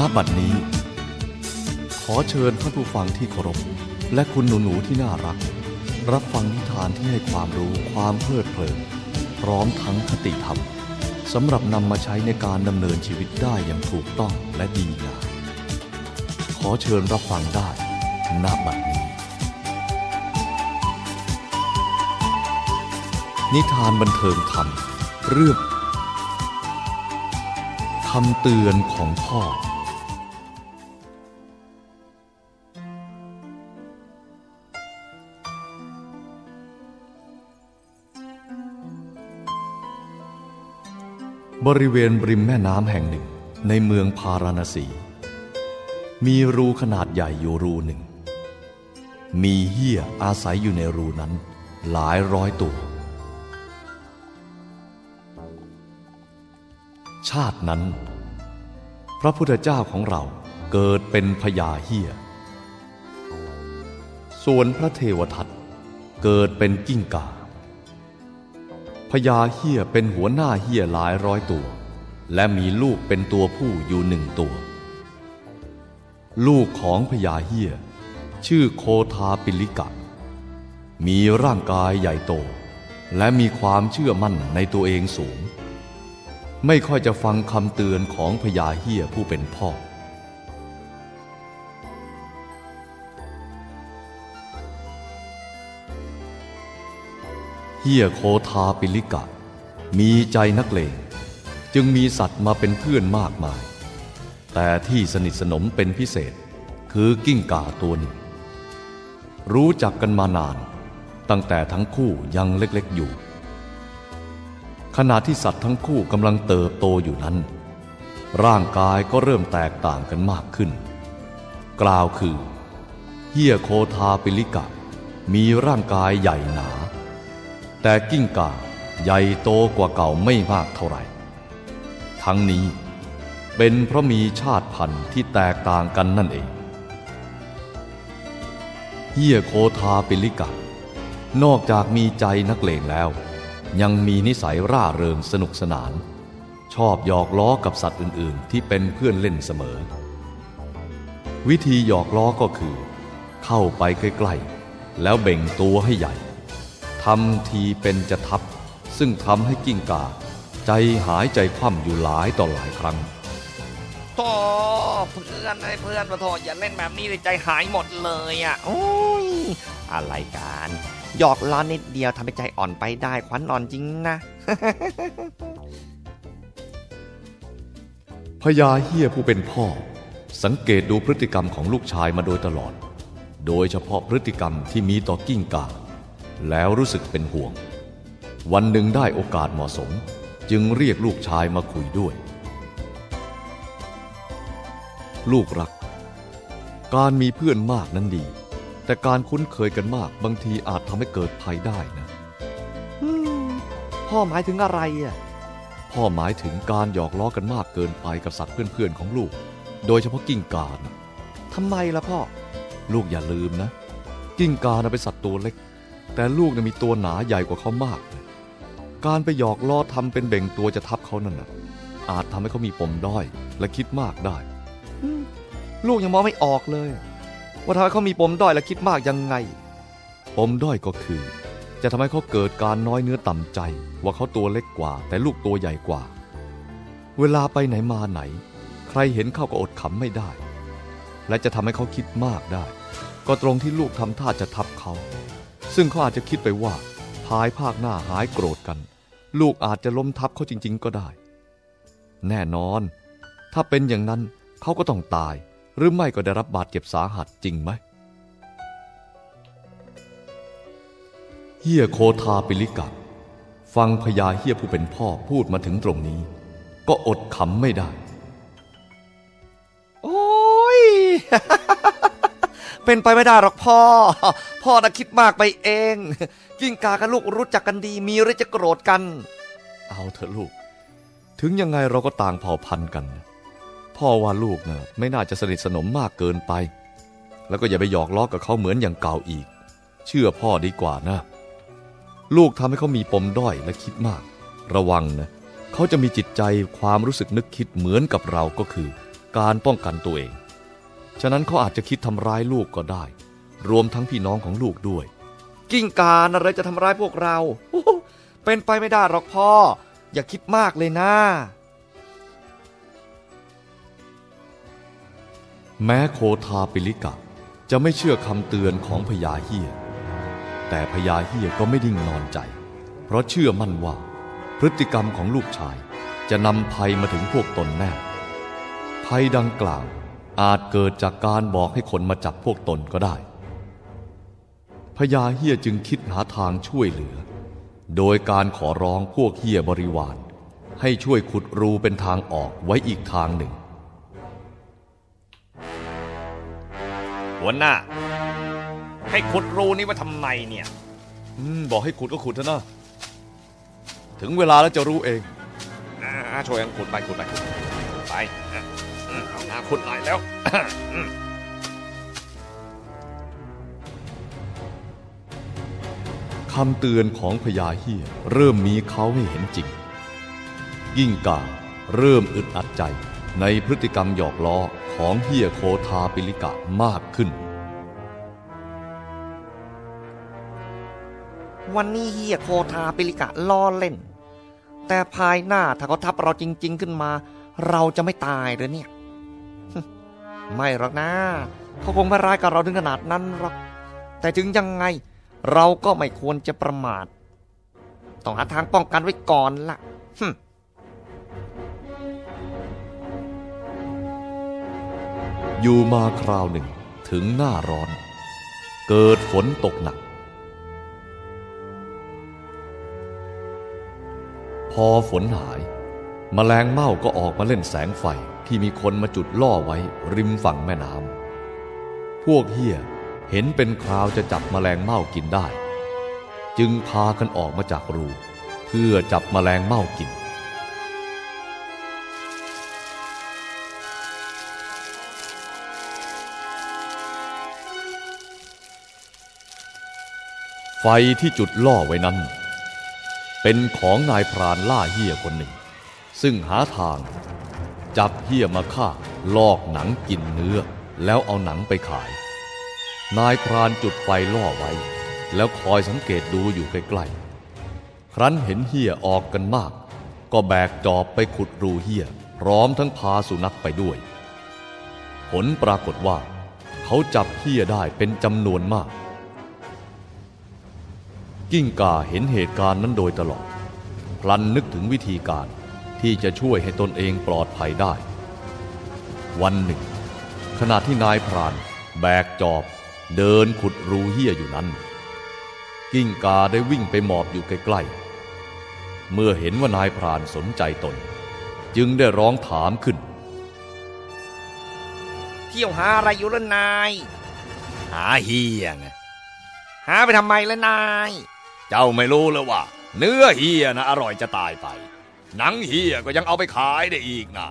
ณบัดนี้ ขอเชิญท่านผู้ฟังที่เคารพและคุณหนูๆที่น่ารัก รับฟังนิทานที่ให้ความรู้ความเพลิดเพลินพร้อมทั้งคติธรรมสำหรับนำมาใช้ในการดำเนินชีวิตได้อย่างถูกต้องและดีงามขอเชิญรับฟังได้ณบัดนี้ นิทานบันเทิงธรรมเรื่องคำเตือนของพ่อ บริเวณริมแม่น้ำแห่งหนึ่งในเมืองพาราณสี มีรูขนาดใหญ่อยู่รูหนึ่ง มีเหี้ยอาศัยอยู่ในรูนั้นหลายร้อยตัว ชาตินั้น พระพุทธเจ้าของเราเกิดเป็นพญาเหี้ย ส่วนพระเทวทัตเกิดเป็นกิ้งก่า พญาเหี้ยเป็นหัวหน้าเหี้ยหลายร้อยตัว และมีลูกเป็นตัวผู้อยู่หนึ่งตัว ลูกของพญาเหี้ยชื่อโคทาปิลิกะ มีร่างกายใหญ่โต และมีความเชื่อมั่นในตัวเองสูง ไม่ค่อยจะฟังคำเตือนของพญาเหี้ยผู้เป็นพ่อ เฮียโคทาปิลิกะ มีใจนักเลง จึงมีสัตว์มาเป็นเพื่อนมากมาย แต่ที่สนิทสนมเป็นพิเศษคือกิ้งก่าตัวหนึ่ง รู้จักกันมานาน ตั้งแต่ทั้งคู่ยังเล็กๆอยู่ ขณะที่สัตว์ทั้งคู่กำลังเติบโตอยู่นั้น ร่างกายก็เริ่มแตกต่างกันมากขึ้น กล่าวคือเฮียโคทาปิลิกะ มีร่างกายใหญ่หนา แต่กิ้งก่าใหญ่โตกว่าเก่าไม่มากเท่าไหร่ ทั้งนี้เป็นเพราะมีชาติพันธุ์ที่แตกต่างกันนั่นเองเฮียโคทาปิลิกะนอกจากมีใจนักเลงแล้ว ยังมีนิสัยร่าเริงสนุกสนาน ชอบหยอกล้อกับสัตว์อื่นๆ ที่เป็นเพื่อนเล่นเสมอ วิธีหยอกล้อก็คือ เข้าไปใกล้ๆ แล้วเบ่งตัวให้ใหญ่ ทำทีเป็นจะทับ ซึ่งทำให้กิ้งก่า ใจหายใจคว่ำอยู่หลายต่อหลายครั้งโธ่เพื่อนไอ้เพื่อนมาโทษอย่าเล่นแบบนี้เลยใจหายหมดเลยอะโอ้ยอะไรกันหยอกล้อนิดเดียวทำให้ใจอ่อนไปได้ขวัญอ่อนจริงนะพญาเฮียผู้เป็นพ่อ สังเกตดูพฤติกรรมของลูกชายมาโดยตลอด โดยเฉพาะพฤติกรรมที่มีต่อกิ้งก่า แล้วรู้สึกเป็นห่วง วันหนึ่งได้โอกาสเหมาะสม จึงเรียกลูกชายมาคุยด้วย ลูกรัก การมีเพื่อนมากนั้นดี แต่การคุ้นเคยกันมากบางทีอาจทำให้เกิดภัยได้นะพ่อหมายถึงอะไรอะพ่อหมายถึงการหยอกล้อกันมากเกินไปกับสัตว์เพื่อนๆของลูก โดยเฉพาะกิ้งก่านะทำไมล่ะพ่อ ลูกอย่าลืมนะ กิ้งก่านะเป็นสัตว์ตัวเล็ก แต่ลูกนะมีตัวหนาใหญ่กว่าเขามาก การไปหยอกล้อทำเป็นเบ่งตัวจะทับเขานั่นนะอาจทำให้เขามีปมด้อยและคิดมากได้ ลูกยังมองไม่ออกเลย ว่าทำให้เขามีปมด้อยและคิดมากยังไง ปมด้อยก็คือ จะทำให้เขาเกิดการน้อยเนื้อต่ำใจ ว่าเขาตัวเล็กกว่า แต่ลูกตัวใหญ่กว่า เวลาไปไหนมาไหน ใครเห็นเข้าก็อดขำไม่ได้ และจะทำให้เขาคิดมากได้ ก็ตรงที่ลูกทำท่าจะทับเขา ซึ่งเขาอาจจะคิดไปว่าภายภาคหน้าหายโกรธกัน ลูกอาจจะล้มทับเขาจริง ๆ ก็ได้ แน่นอน ถ้าเป็นอย่างนั้นเขาก็ต้องตาย หรือไม่ก็ได้รับบาดเจ็บสาหัสจริงไหมเฮียโคทาปิลิกะฟังพญาเฮียผู้เป็นพ่อพูดมาถึงตรงนี้ ก็อดขำไม่ได้ โอ้ย เป็นไปไม่ได้หรอกพ่อ พ่อน่ะคิดมากไปเอง กิ้งกากับลูกรู้จักกันดี มีหรือจะโกรธกัน เอาเถอะลูก ถึงยังไงเราก็ต่างเผ่าพันธุ์กัน พ่อว่าลูกนะ่ะไม่น่าจะสนิทสนมมากเกินไป แล้วก็อย่าไปหยอกล้อกับเขาเหมือนอย่างเก่าอีก เชื่อพ่อดีกว่านะ ลูกทำให้เขามีปมด้อยและคิดมาก ระวังนะ เขาจะมีจิตใจความรู้สึกนึกคิดเหมือนกับเราก็คือ การป้องกันตัวเอง ฉะนั้นเขาอาจจะคิดทำร้ายลูกก็ได้ รวมทั้งพี่น้องของลูกด้วย กิ้งกาอะไรจะทำร้ายพวกเรา เป็นไปไม่ได้หรอกพ่อ อย่าคิดมากเลยนะ แม้โคทาปิลิกะจะไม่เชื่อคำเตือนของพญาเฮียแต่พญาเฮียก็ไม่ดิ่งนอนใจ เพราะเชื่อมั่นว่า พฤติกรรมของลูกชายจะนำภัยมาถึงพวกตนแน่ภัยดังกล่าว อาจเกิดจากการบอกให้คนมาจับพวกตนก็ได้พญาเฮียจึงคิดหาทางช่วยเหลือ โดยการขอร้องพวกเฮียบริวาร ให้ช่วยขุดรูเป็นทางออกไว้อีกทางหนึ่ง หัวหน้า ให้ขุดรูนี้มาทำไมเนี่ยอืมบอกให้ขุดก็ขุดเถอะนะ ถึงเวลาแล้วจะรู้เองอ่าช่วยกันขุดไปขุดไปขุดไปอะอืม เอาหน้าขุดหน่อยแล้ว คำเตือนของพญาเฮียเริ่มมีเขาให้เห็นจริง ยิ่งกาเริ่มอึดอัดใจในพฤติกรรมหยอกล้อของเฮียโคทาปิลิกะมากขึ้น วันนี้เฮียโคทาปิลิกะล้อเล่น แต่ภายหน้าถ้าเขาทับเราจริง ๆ ขึ้นมา เราจะไม่ตายเหรือเนี่ย ไม่หรอกนะเขาคงไม่ร้ายกับเราถึงขนาดนั้นหรอก แต่ถึงยังไงเราก็ไม่ควรจะประมาท ต้องหาทางป้องกันไว้ก่อนละฮึ่มอยู่มาคราวหนึ่งถึงหน้าร้อน เกิดฝนตกหนัก พอฝนหาย แมลงเม่าก็ออกมาเล่นแสงไฟที่มีคนมาจุดล่อไว้ริมฝั่งแม่น้ำพวกเฮียเห็นเป็นคราวจะจับแมลงเม่ากินได้ จึงพากันออกมาจากรู เพื่อจับแมลงเม่ากิน ไฟที่จุดล่อไว้นั้น เป็นของนายพรานล่าเฮียคนหนึ่ง ซึ่งหาทาง จับเฮียมาฆ่าลอกหนังกินเนื้อ แล้วเอาหนังไปขาย นายพรานจุดไฟล่อไว้ แล้วคอยสังเกตดูอยู่ใกล้ๆ ครั้นเห็นเฮียออกกันมาก ก็แบกจอบไปขุดรูเฮียพร้อมทั้งพาสุนัขไปด้วย ผลปรากฏว่า เขาจับเฮียได้เป็นจำนวนมาก กิ้งก่าเห็นเหตุการณ์นั้นโดยตลอด พลันนึกถึงวิธีการ ที่จะช่วยให้ตนเองปลอดภัยได้ วันหนึ่ง ขณะที่นายพราน แบกจอบ เดินขุดรูเหี้ยอยู่นั้น กิ้งกาได้วิ่งไปหมอบอยู่ใกล้ๆ เมื่อเห็นว่านายพรานสนใจตน จึงได้ร้องถามขึ้น เที่ยวหาอะไรอยู่ละนาย หาเฮียไงหาไปทำไมละนาย เจ้าไม่รู้เลยว่า เนื้อเฮียนะอร่อยจะตายไป หนังเฮียก็ยังเอาไปขายได้อีกนะ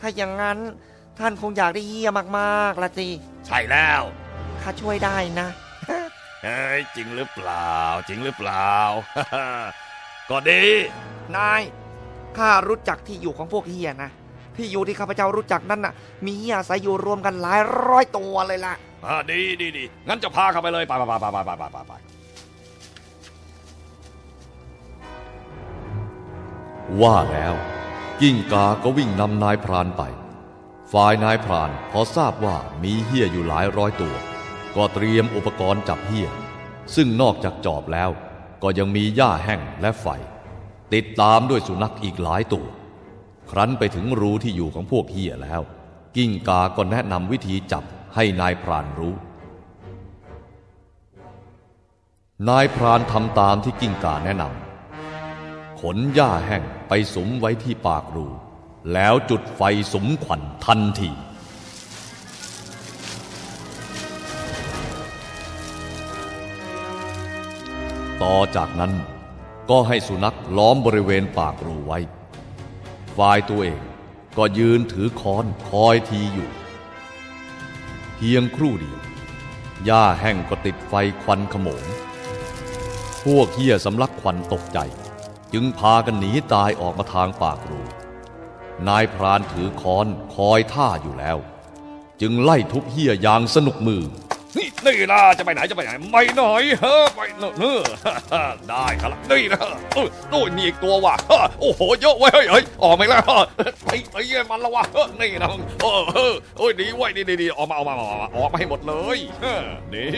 ถ้าอย่างนั้นท่านคงอยากได้เฮียมากๆละสิใช่แล้วข้าช่วยได้นะเฮ้ยจริงหรือเปล่า จริงหรือเปล่า ก็ดี นายข้ารู้จักที่อยู่ของพวกเฮียนะที่อยู่ที่ข้าพเจ้ารู้จักนั่นน่ะ มีเฮียอาศัยอยู่รวมกันหลายร้อยตัวเลยล่ะอ่าดีดีดีงั้นจะพาเข้าไปเลยไปไปไปไปไปไปไป ว่าแล้ว กิ้งกาก็วิ่งนำนายพรานไป ฝ่ายนายพรานพอทราบว่ามีเหี้ยอยู่หลายร้อยตัว ก็เตรียมอุปกรณ์จับเหี้ย ซึ่งนอกจากจอบแล้ว ก็ยังมีหญ้าแห้งและไฟ ติดตามด้วยสุนัขอีกหลายตัว ครั้นไปถึงรู้ที่อยู่ของพวกเหี้ยแล้ว กิ้งกาก็แนะนำวิธีจับให้นายพรานรู้นายพรานทำตามที่กิ้งกาแนะนำ ขนหญ้าแห้งไปสมไว้ที่ปากรู แล้วจุดไฟสมขวัญทันทีต่อจากนั้นก็ให้สุนัขล้อมบริเวณปากรูไว้ ฝ่ายตัวเองก็ยืนถือค้อนคอยทีอยู่ เพียงครู่เดียว หญ้าแห้งก็ติดไฟควันขโมง พวกเฮียสำลักควันตกใจ จึงพากันหนีตายออกมาทางปากรู นายพรานถือค้อนคอยท่าอยู่แล้ว จึงไล่ทุบเฮียอย่างสนุกมือ นี่นี่นะจะไปไหนจะไปไหน ไม่หน่อยเฮ้อไปเนอะเนอะได้ครับนี่นะเออโอ้ยมีอีกตัวว่ะโอ้โหเยอะเว้ยเฮ้ยเฮ้ยออกมาแล้วไปไปเยี่ยมันล้วว่ะนี่นะเออเออโอ้ยดีไว้ยดีดีออกมาออกมาออกมาออกมาให้หมดเลยนี่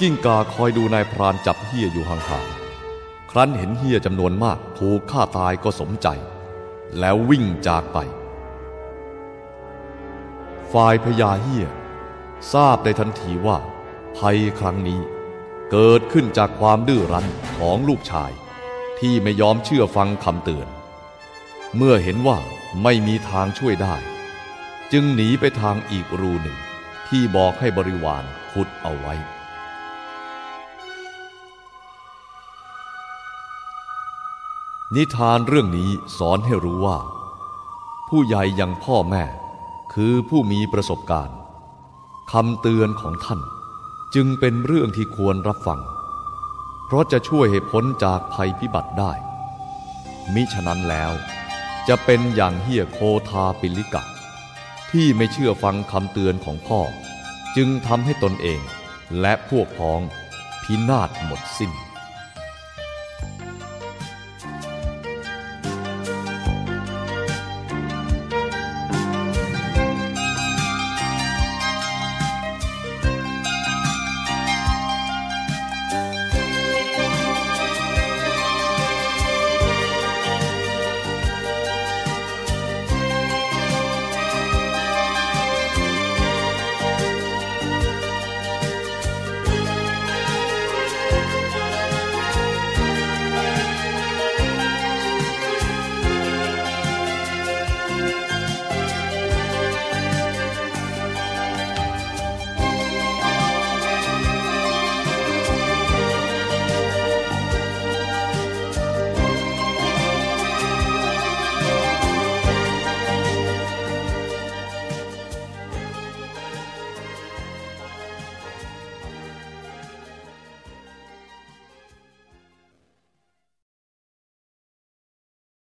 กิ้งกาคอยดูนายพรานจับเฮียอยู่ห่างๆ ครั้นเห็นเฮียจำนวนมากถูกฆ่าตายก็สมใจ แล้ววิ่งจากไป ฝ่ายพญาเฮียทราบในทันทีว่า ภัยครั้งนี้เกิดขึ้นจากความดื้อรั้นของลูกชาย ที่ไม่ยอมเชื่อฟังคำเตือน เมื่อเห็นว่าไม่มีทางช่วยได้ จึงหนีไปทางอีกรูหนึ่งที่บอกให้บริวารขุดเอาไว้ นิทานเรื่องนี้สอนให้รู้ว่า ผู้ใหญ่อยังพ่อแม่ คือผู้มีประสบการณ์คำเตือนของท่านจึงเป็นเรื่องที่ควรรับฟัง เพราะจะช่วยให้พ้นจากภัยพิบัติได้ มิฉะนั้นแล้วจะเป็นอย่างเฮียโคทาปิลิกะ ที่ไม่เชื่อฟังคำเตือนของพ่อ จึงทำให้ตนเองและพวกพ้องพินาศหมดสิ้น